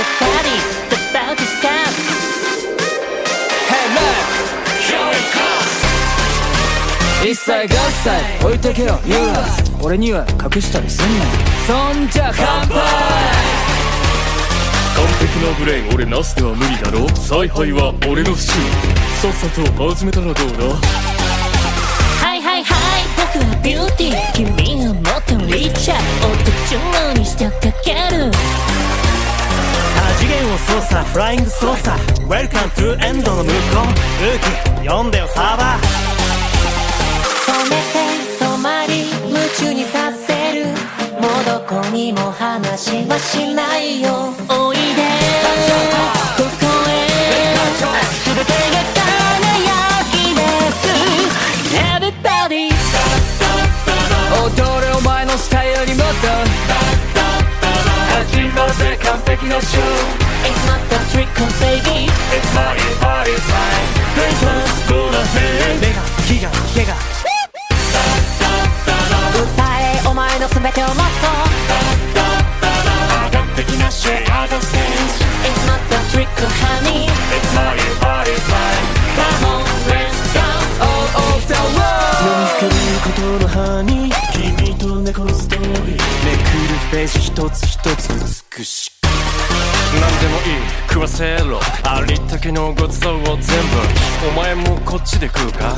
the party's about to start Hey here come 一切合切置いてけよーラ俺には隠したりすんなそんじゃ乾杯。完璧なブレイン俺なすでは無理だろ采配は俺の趣味さっさと始めたらどうだはいはいはい僕はビューティー。君をもっとリッチャーお女徴にしてかける。操作フライング操作。Welcome to エンドの向こう。空気読んでよサーバー。染めて染まり夢中にさせる。もうどこにも話はしないよ。おいで。ここへ。全てが輝き出す。Everybody 踊れお前のスタイルよりもっと始まるぜ完璧なショー全てをもっと完璧なシェアドステージ It's not the trick honey It's party party time Come on let's dance All of the world 夜に光ることの葉に君と猫のストーリーめくるページ一つ一つ美しい何でもいい食わせろ。ありったけのごちそうを全部。お前もこっちで食うか？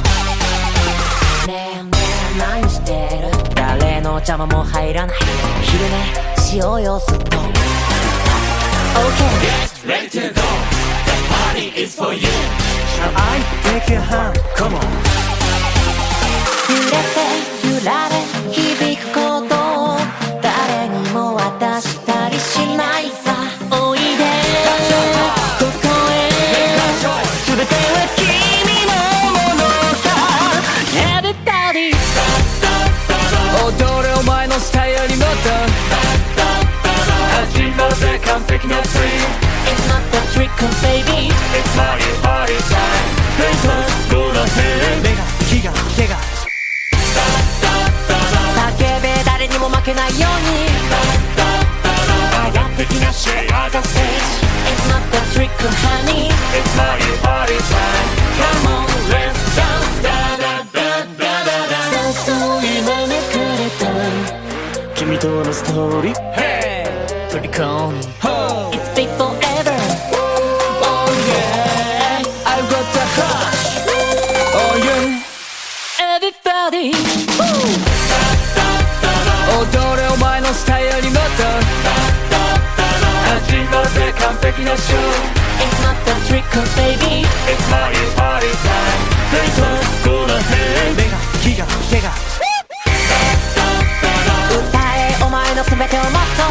ねえねえ何してる誰の邪魔も入らない昼寝しようよすっと OK Get Ready to go The party is for you よりもっと叫べ誰にも負けないように上がってきなしあがせのストーリー Hey トリコン Ho It's big forever Oh yeah I've got the hush Oh yeah Everybody 踊れお前のスタイルよりもっと始まるぜ完璧なショー It's not the trick baby It's party party time Let's go ahead 目が気が毛が全てを持って